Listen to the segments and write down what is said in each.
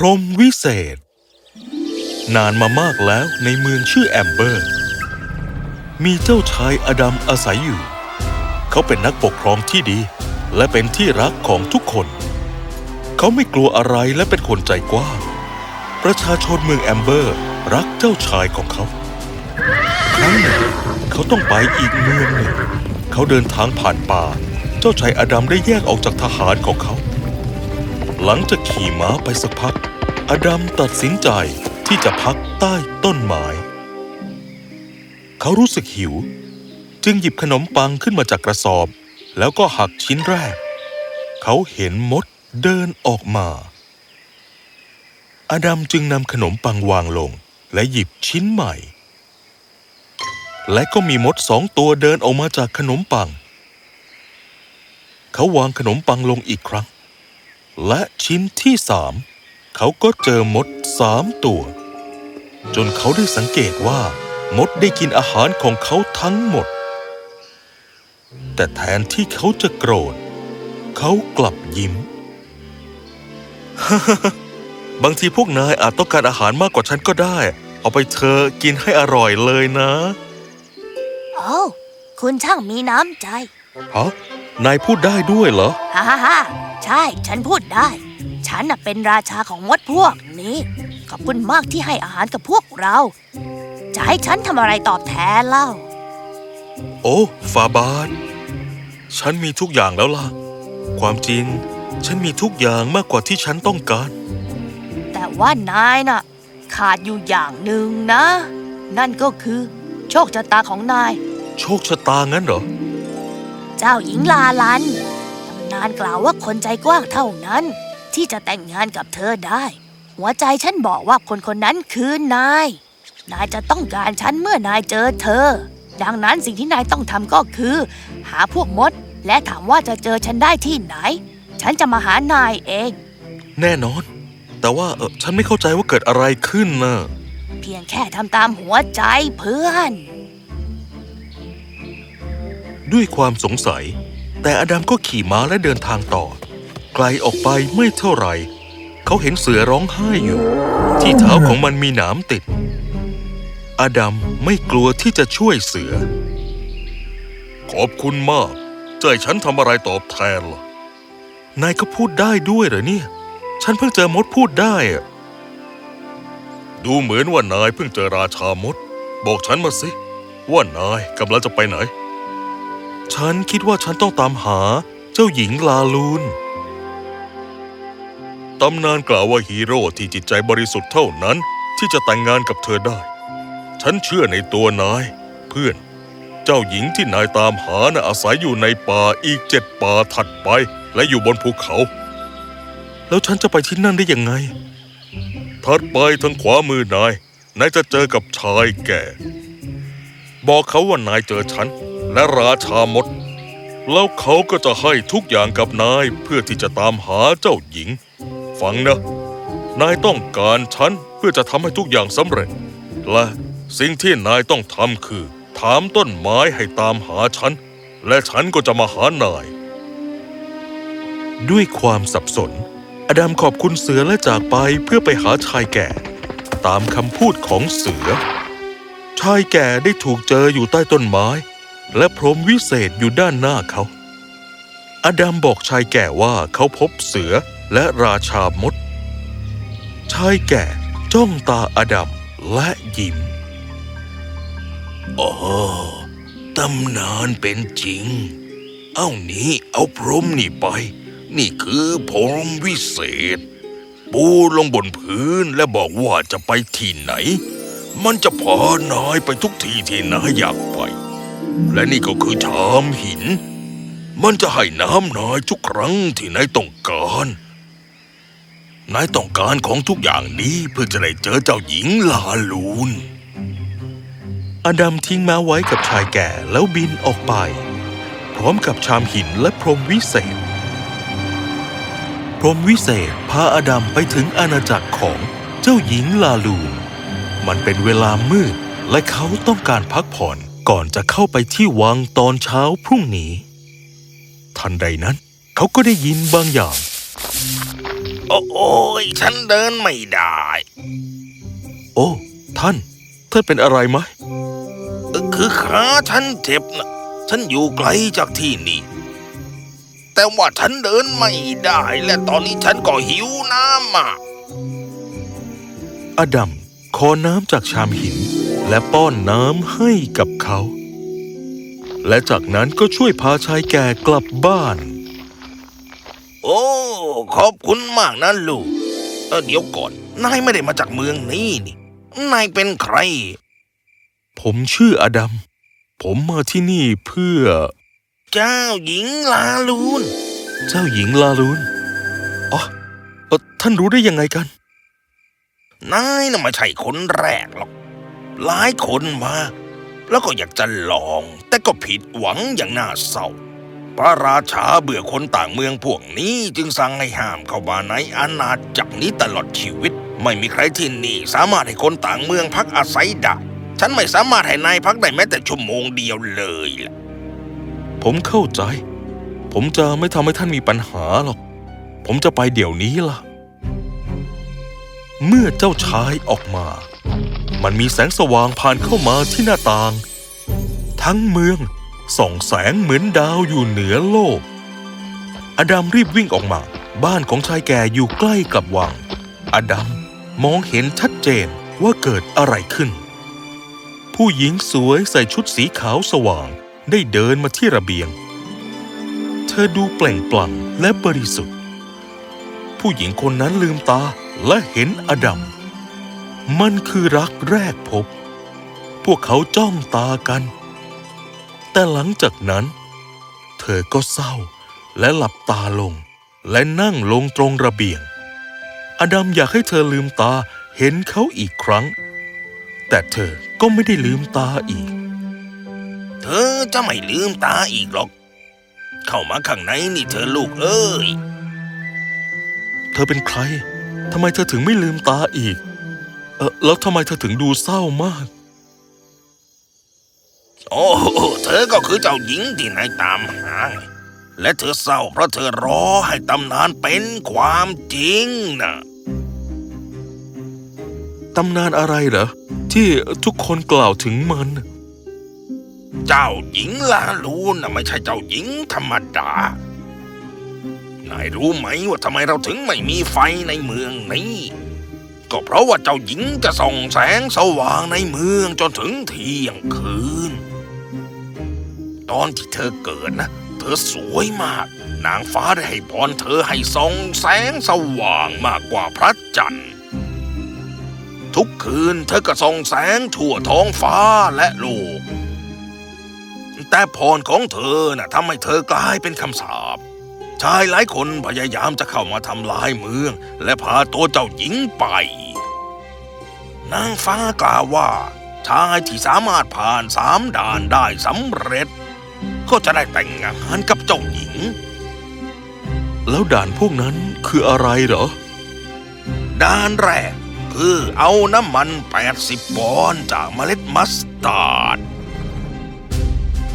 พรมวิเศษ นานมามากแล้วในเมืองชื่อแอมเบอร์ มีเจ้าชายอดัมอาศัยอยู่ เขาเป็นนักปกครองที่ดี และเป็นที่รักของทุกคน เขาไม่กลัวอะไรและเป็นคนใจกว้าง ประชาชนเมืองแอมเบอร์รักเจ้าชายของเขา ครั้งหนึ่งเขาต้องไปอีกเมืองหนึ่ง เขาเดินทางผ่านป่า เจ้าชายอดัมได้แยกออกจากทหารของเขา หลังจากขี่ม้าไปสักพัก อดัมตัดสินใจที่จะพักใต้ต้นไม้เขารู้สึกหิว จึงหยิบขนมปังขึ้นมาจากกระสอบ แล้วก็หักชิ้นแรก เขาเห็นมดเดินออกมา อดัมจึงนำขนมปังวางลง และหยิบชิ้นใหม่ และก็มีมดสองตัวเดินออกมาจากขนมปัง เขาวางขนมปังลงอีกครั้ง และชิ้นที่สามเขาก็เจอมดสามตัว จนเขาได้สังเกตว่ามดได้กินอาหารของเขาทั้งหมด แต่แทนที่เขาจะโกรธ เขากลับยิ้ม บางทีพวกนายอาจต้องการอาหารมากกว่าฉันก็ได้ เอาไปเธอะกินให้อร่อยเลยนะโอ้คุณช่างมีน้ำใจฮะนายพูดได้ด้วยเหรอ ฮ่าฮ่าฮ่า ใช่ ฉันพูดได้ ฉันน่ะเป็นราชาของมดพวกนี้ ขอบคุณมากที่ให้อาหารกับพวกเรา จะให้ฉันทำอะไรตอบแทนเล่า โอ้ฟาบาทฉันมีทุกอย่างแล้วล่ะ ความจริง ฉันมีทุกอย่างมากกว่าที่ฉันต้องการ แต่ว่านายน่ะ ขาดอยู่อย่างหนึ่งนะ นั่นก็คือ โชคชะตาของนาย โชคชะตางั้นเหรอ เจ้าหญิงลาลันตำ นานกล่าวว่าคนใจกว้างเท่านั้น ที่จะแต่งงานกับเธอได้ หัวใจฉันบอกว่าคนคนนั้นคือนาย นายจะต้องการฉันเมื่อนายเจอเธอ ดังนั้นสิ่งที่นายต้องทำก็คือ หาพวกมด และถามว่าจะเจอฉันได้ที่ไหน ฉันจะมาหานายเอง แน่นอน แต่ว่าเออฉันไม่เข้าใจว่าเกิดอะไรขึ้นนะเพียงแค่ทำตามหัวใจเพื่อน ด้วยความสงสัย แต่อดัมก็ขี่ม้าและเดินทางต่อ ไกลออกไปไม่เท่าไหร่ เขาเห็นเสือร้องไห้อยู่ ที่เท้าของมันมีหนามติด อดัมไม่กลัวที่จะช่วยเสือ ขอบคุณมากให้ฉันทำอะไรตอบแทนล่ะนายก็พูดได้ด้วยเหรอเนี่ย ฉันเพิ่งเจอมดพูดได้อะดูเหมือนว่านายเพิ่งเจอราชามด บอกฉันมาสิ ว่านายกำลังจะไปไหน ฉันคิดว่าฉันต้องตามหาเจ้าหญิงลาลูน ตำนานกล่าวว่าฮีโร่ที่จิตใจบริสุทธิ์เท่านั้นที่จะแต่งงานกับเธอได้ ฉันเชื่อในตัวนาย เพื่อน เจ้าหญิงที่นายตามหาน่ะอาศัยอยู่ในป่าอีกเจ็ดป่าถัดไปและอยู่บนภูเขา แล้วฉันจะไปที่นั่นได้ยังไง ถัดไปทางขวามือนาย นายจะเจอกับชายแก่ บอกเขาว่านายเจอฉัน และราชามด แล้วเขาก็จะให้ทุกอย่างกับนายเพื่อที่จะตามหาเจ้าหญิง ฟังนะ นายต้องการฉันเพื่อจะทำให้ทุกอย่างสำเร็จ และสิ่งที่นายต้องทำคือ ถามต้นไม้ให้ตามหาฉัน และฉันก็จะมาหานาย ด้วยความสับสน อดัมขอบคุณเสือและจากไปเพื่อไปหาชายแก่ ตามคำพูดของเสือ ชายแก่ได้ถูกเจออยู่ใต้ต้นไม้ และพรมวิเศษอยู่ด้านหน้าเขา อดัมบอกชายแก่ว่าเขาพบเสือและราชามด ชายแก่จ้องตาอดัมและยิ้มอ๋อตำนานเป็นจริง เอานี้เอาพรมนี่ไป นี่คือพรมวิเศษ ปูลงบนพื้นและบอกว่าจะไปที่ไหน มันจะพานายไปทุกที่ที่นายอยากไป และนี่ก็คือชามหิน มันจะให้น้ำนายทุกครั้งที่นายต้องการ นายต้องการของทุกอย่างนี้เพื่อจะได้เจอเจ้าหญิงลาลูน อดัมทิ้งม้าไว้กับชายแก่แล้วบินออกไป พร้อมกับชามหินและพรมวิเศษ พรมวิเศษพาอดัมไปถึงอาณาจักรของเจ้าหญิงลาลูน มันเป็นเวลามืดและเขาต้องการพักผ่อน ก่อนจะเข้าไปที่วังตอนเช้าพรุ่งนี้ ทันใดนั้น เขาก็ได้ยินบางอย่าง โอ้โอ้ยฉันเดินไม่ได้ โอ้ ท่านท่านเป็นอะไรไหมเอ่อคือขาฉันเจ็บนะฉันอยู่ไกลจากที่นี่ แต่ว่าฉันเดินไม่ได้ และตอนนี้ฉันก็หิวน้ำมากอดัม ขอน้ำจากชามหิน และป้อนน้ำให้กับเขา และจากนั้นก็ช่วยพาชายแก่กลับบ้าน โอ้ ขอบคุณมากนะลูกเออเดี๋ยวก่อน นายไม่ได้มาจากเมืองนี้นี่ นายเป็นใคร ผมชื่ออดัม ผมมาที่นี่เพื่อ เจ้าหญิงลาลูน เจ้าหญิงลาลูน อ๋อเอ่อท่านรู้ได้ยังไงกัน นายน่ะไม่ใช่คนแรกหรอก หลายคนมา แล้วก็อยากจะลอง แต่ก็ผิดหวังอย่างน่าเศร้า พระราชาเบื่อคนต่างเมืองพวกนี้จึงสั่งให้ห้ามเข้ามาในอาณาจักรนี้ตลอดชีวิต ไม่มีใครที่นี่สามารถให้คนต่างเมืองพักอาศัยได้ ฉันไม่สามารถให้นายพักได้แม้แต่ชั่วโมงเดียวเลยล่ะ ผมเข้าใจ ผมจะไม่ทำให้ท่านมีปัญหาหรอก ผมจะไปเดี๋ยวนี้ล่ะ เมื่อเจ้าชายออกมา มันมีแสงสว่างผ่านเข้ามาที่หน้าต่าง ทั้งเมืองส่องแสงเหมือนดาวอยู่เหนือโลก อดัมรีบวิ่งออกมา บ้านของชายแก่อยู่ใกล้กับวัง อดัมมองเห็นชัดเจนว่าเกิดอะไรขึ้น ผู้หญิงสวยใส่ชุดสีขาวสว่างได้เดินมาที่ระเบียง เธอดูเปล่งปลั่งและบริสุทธิ์ ผู้หญิงคนนั้นลืมตา และเห็นอดัม มันคือรักแรกพบ พวกเขาจ้องตากัน แต่หลังจากนั้น เธอก็เศร้าและหลับตาลง และนั่งลงตรงระเบียง อดัมอยากให้เธอลืมตาเห็นเขาอีกครั้ง แต่เธอก็ไม่ได้ลืมตาอีก เธอจะไม่ลืมตาอีกหรอก เข้ามาข้างในนี่เธอลูกเอ้ย เธอเป็นใคร ทำไมเธอถึงไม่ลืมตาอีก เออแล้วทำไมเธอถึงดูเศร้ามาก โอ้โหเธอก็คือเจ้าหญิงที่นายตามหาไงและเธอเศร้าเพราะเธอรอให้ตำนานเป็นความจริงนะตำนานอะไรเหรอ ที่ทุกคนกล่าวถึงมัน เจ้าหญิงลาลูนนะไม่ใช่เจ้าหญิงธรรมดา นายรู้ไหมว่าทำไมเราถึงไม่มีไฟในเมืองนี้ ก็เพราะว่าเจ้าหญิงจะส่องแสงสว่างในเมืองจนถึงเที่ยงคืน ตอนที่เธอเกิดนะ เธอสวยมาก นางฟ้าได้ให้พรเธอให้ส่องแสงสว่างมากกว่าพระจันทร์ ทุกคืนเธอก็ส่องแสงทั่วท้องฟ้าและโลกแต่พรของเธอน่ะทำให้เธอกลายเป็นคำสาป ชายหลายคนพยายามจะเข้ามาทำลายเมือง และพาตัวเจ้าหญิงไป นางฟ้ากล่าวว่า ชายที่สามารถผ่านสามด่านได้สำเร็จ ก็จะได้แต่งงานกับเจ้าหญิง แล้วด่านพวกนั้นคืออะไรเหรอด้านแรกคือเอาน้ำมัน 80ปอนด์จากเมล็ดมัสตาร์ด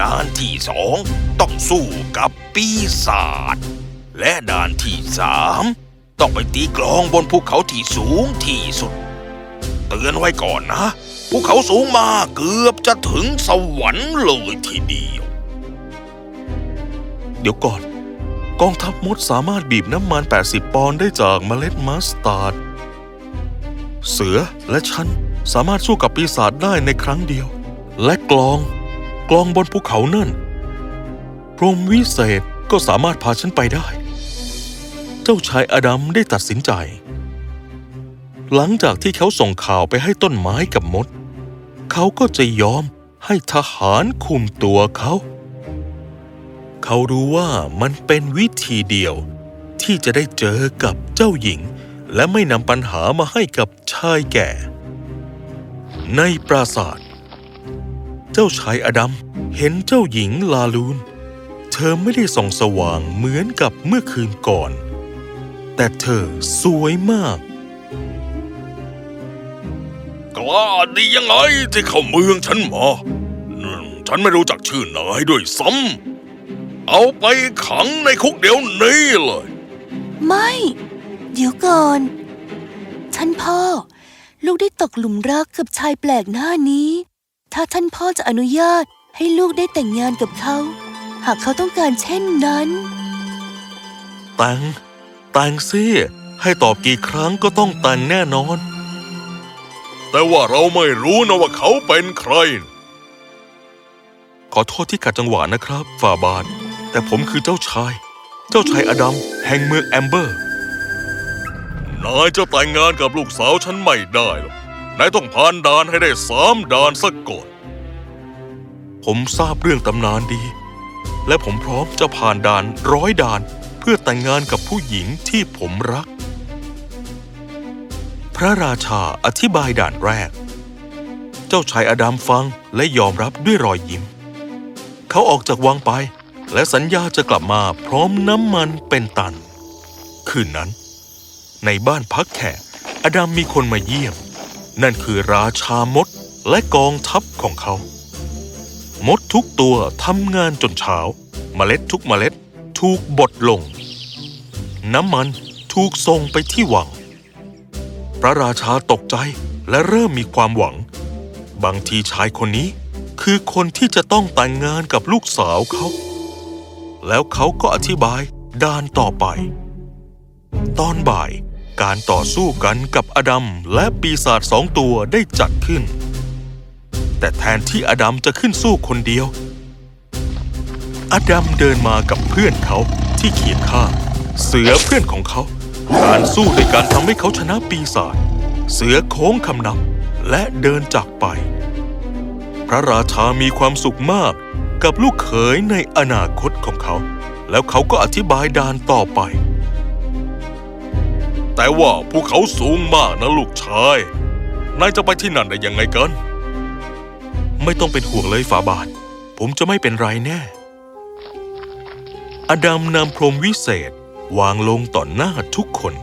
ด้านที่สองต้องสู้กับ ปีศาจและด้านที่สามต้องไปตีกลองบนภูเขาที่สูงที่สุด เตือนไว้ก่อนนะภูเขาสูงมากเกือบจะถึงสวรรค์เลยทีเดียว เดี๋ยวก่อน กองทัพมดสามารถบีบน้ำมัน 80 ปอนด์ได้จากเมล็ดมัสตาร์ด เสือและฉันสามารถสู้กับปีศาจได้ในครั้งเดียว และกลอง กลองบนภูเขานั่น พรหมวิเศษก็สามารถพาฉันไปได้ เจ้าชายอดัมได้ตัดสินใจ หลังจากที่เขาส่งข่าวไปให้ต้นไม้กับมด เขาก็จะยอมให้ทหารคุมตัวเขา เขารู้ว่ามันเป็นวิธีเดียว ที่จะได้เจอกับเจ้าหญิง และไม่นำปัญหามาให้กับชายแก่ ในปราสาท เจ้าชายอดัมเห็นเจ้าหญิงลาลูน ธอไม่ได้ส่องสว่างเหมือนกับเมื่อคืนก่อน แต่เธอสวยมาก กล้าดียังไงที่เข้าเมืองฉันมาอืมฉันไม่รู้จักชื่อนายด้วยซ้ำ เอาไปขังในคุกเดี๋ยวนี้เลย ไม่ เดี๋ยวก่อนท่านพ่อ ลูกได้ตกหลุมรักกับชายแปลกหน้านี้ ถ้าท่านพ่อจะอนุญาตให้ลูกได้แต่งงานกับเขา หากเขาต้องการเช่นนั้น แต่ง แต่งสิ ให้ตอบกี่ครั้งก็ต้องแต่งแน่นอน แต่ว่าเราไม่รู้นะว่าเขาเป็นใคร ขอโทษที่ขัดจังหวะนะครับฝ่าบาท แต่ผมคือเจ้าชาย เจ้าชายอดัมแห่งเมืองแอมเบอร์ นายจะแต่งงานกับลูกสาวฉันไม่ได้หรอก นายต้องผ่านด่านให้ได้สามด่านสักก่อน ผมทราบเรื่องตำนานดี และผมพร้อมจะผ่านด่านร้อยด่าน เพื่อแต่งงานกับผู้หญิงที่ผมรัก พระราชาอธิบายด่านแรก เจ้าชายอดัมฟังและยอมรับด้วยรอยยิ้ม เขาออกจากวังไป และสัญญาจะกลับมาพร้อมน้ำมันเป็นตัน คืนนั้น ในบ้านพักแขกอดัมมีคนมาเยี่ยม นั่นคือราชามดและกองทัพของเขา มดทุกตัวทำงานจนเช้า เมล็ดทุกเมล็ดถูกบดลง น้ำมันถูกส่งไปที่วัง พระราชาตกใจและเริ่มมีความหวัง บางทีชายคนนี้คือคนที่จะต้องแต่งงานกับลูกสาวเขา แล้วเขาก็อธิบายด้านต่อไป ตอนบ่ายการต่อสู้กันกับอดัมและปีศาจสองตัวได้จัดขึ้น แต่แทนที่อดัมจะขึ้นสู้คนเดียว อดัมเดินมากับเพื่อนเขาที่เคียงข้างเสือเพื่อนของเขา การสู้ด้วยการทำให้เขาชนะปีศาจเสือโค้งคำนับและเดินจากไป พระราชามีความสุขมากกับลูกเขยในอนาคตของเขา แล้วเขาก็อธิบายดานต่อไป แต่ว่าภูเขาสูงมากนะลูกชาย นายจะไปที่นั่นได้ยังไงกัน ไม่ต้องเป็นห่วงเลยฝาบาท ผมจะไม่เป็นไรแน่ อดัมนำพรหมวิเศษวางลงต่อหน้าทุกคน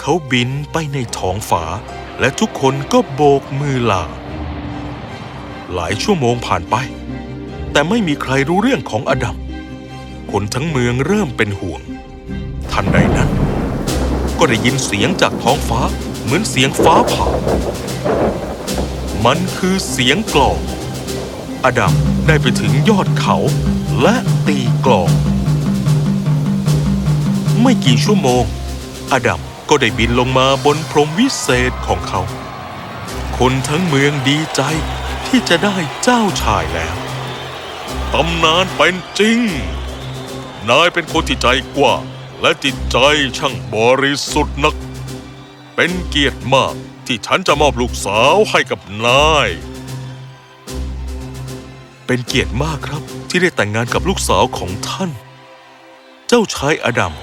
เขาบินไปในท้องฟ้า และทุกคนก็โบกมือลา หลายชั่วโมงผ่านไป แต่ไม่มีใครรู้เรื่องของอดัม คนทั้งเมืองเริ่มเป็นห่วง ทันใดนั้น ก็ได้ยินเสียงจากท้องฟ้าเหมือนเสียงฟ้าผ่า มันคือเสียงกลอง อดัมได้ไปถึงยอดเขาและตีกลอง ไม่กี่ชั่วโมง อดัมก็ได้บินลงมาบนพรหมวิเศษของเขา คนทั้งเมืองดีใจที่จะได้เจ้าชายแล้วตำนานเป็นจริง นายเป็นคนที่ใจกว้างและจิตใจช่างบริสุทธิ์นัก เป็นเกียรติมาก ที่ฉันจะมอบลูกสาวให้กับนาย เป็นเกียรติมากครับที่ได้แต่งงานกับลูกสาวของท่าน เจ้าชายอดัม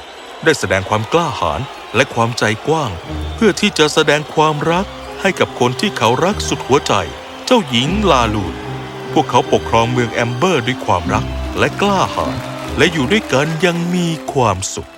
ได้แสดงความกล้าหาญและความใจกว้าง เพื่อที่จะแสดงความรักให้กับคนที่เขารักสุดหัวใจ เจ้าหญิงลาลูนพวกเขาปกครองเมืองแอมเบอร์ด้วยความรักและกล้าหาญและอยู่ด้วยกันยังมีความสุข